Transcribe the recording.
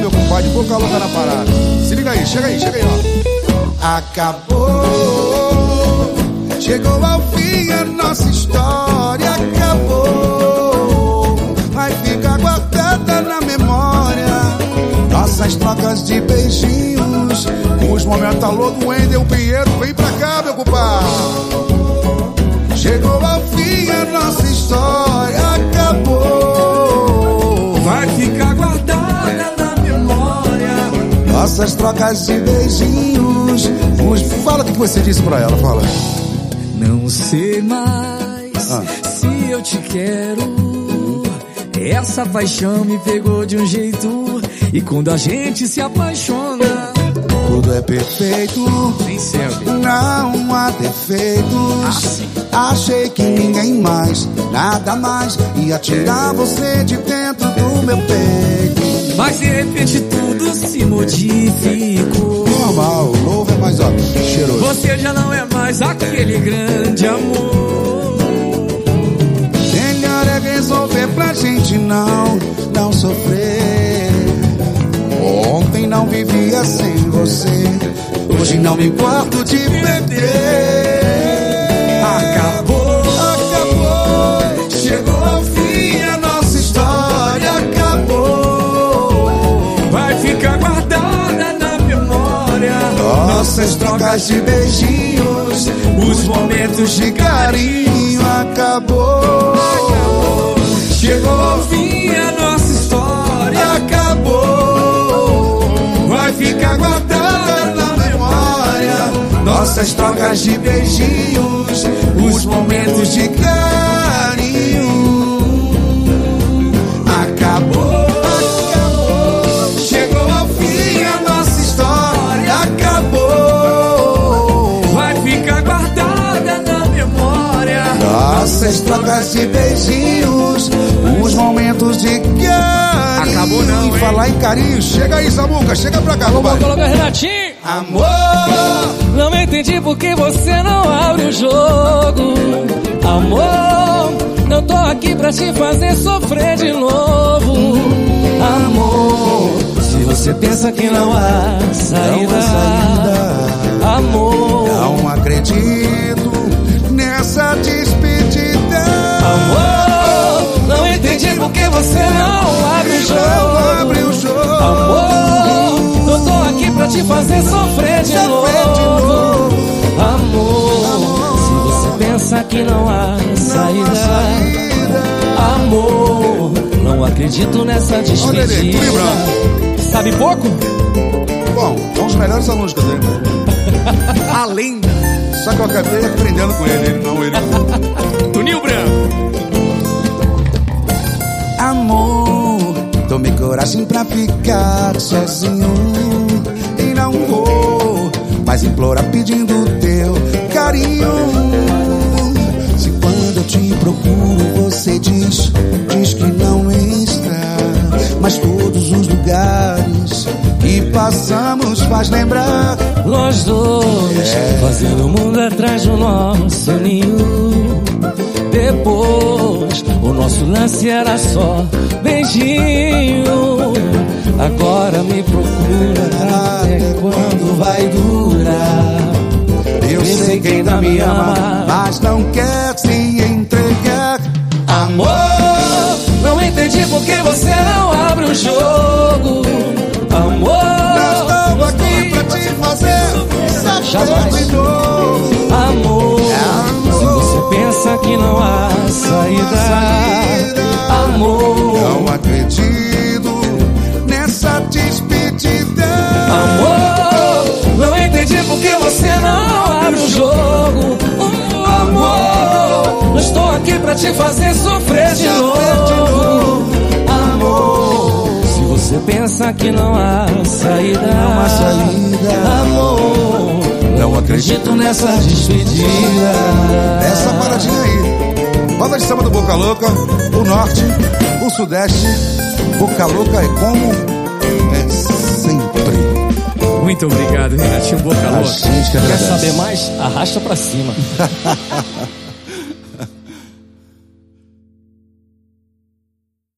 meu compadre, boca louca na parada. Se liga aí, chega aí, chega aí, ó. Acabou, chegou ao fim a nossa história, acabou. Vai ficar guardada na memória. Nossas trocas de beijinhos, os momentos alô do Wendel Pinheiro, vem pra cá, meu compadre. Nossas trocas de beijinhos. Os... Fala o que você disse pra ela, fala. Não sei mais Ah. se eu te quero. Essa paixão me pegou de um jeito. E quando a gente se apaixona, Tudo é perfeito, nem sempre. não há defeitos. Achei que ninguém mais, nada mais, ia tirar você de dentro do meu peito. Mas de repente tudo se modificou. Normal, o novo é mais ó, cheiroso. Você já não é mais aquele grande amor. Melhor é resolver pra gente não, não sofrer. Ontem não vivia sem você, hoje não me importo de perder. Nossas trocas de beijinhos, os momentos de carinho, acabou. Chegou ao fim a nossa história. acabou. Vai ficar guardada na memória. Nossas trocas de beijinhos, os momentos de carinho. Nossas trocas de beijinhos, os momentos de carinho. Acabou não, hein? Falar em carinho, chega aí, Samuca, chega pra cá, Vamos colocar Renatinho. Amor, Não entendi porque você não abre o jogo. Amor, não tô aqui pra te fazer sofrer de novo. Amor, se você pensa que não há saída. Não há saída. Amor, não acredito pra te fazer sofrer de Sofrer de novo. Amor, se você pensa que não há Não há saída. saída. Amor, não acredito nessa despedida. Sabe pouco? Bom, são os melhores alunos que eu tenho. A lenda. Só que eu acabei aprendendo com ele, ele não, ele não. Toninho Branco. Amor, tomei coragem pra ficar sozinho não vou mais implorar pedindo teu carinho. Se quando eu te procuro você diz, diz que não está, mas todos os lugares que passamos faz lembrar. Nós dois, fazendo o mundo atrás do nosso ninho. Depois, o nosso lance era só beijinho. Agora me procura até quando vai durar. Eu sei que ainda me ama, pra te fazer sofrer de novo. Amor, se você pensa que não há saída. Não há saída. Amor, Não acredito nessa despedida. Essa paradinha aí. Roda de samba do Boca Louca, o norte, o sudeste. Boca Louca é como é sempre. Muito obrigado, Renatinho Boca A Louca. Quer saber mais? Arrasta pra cima.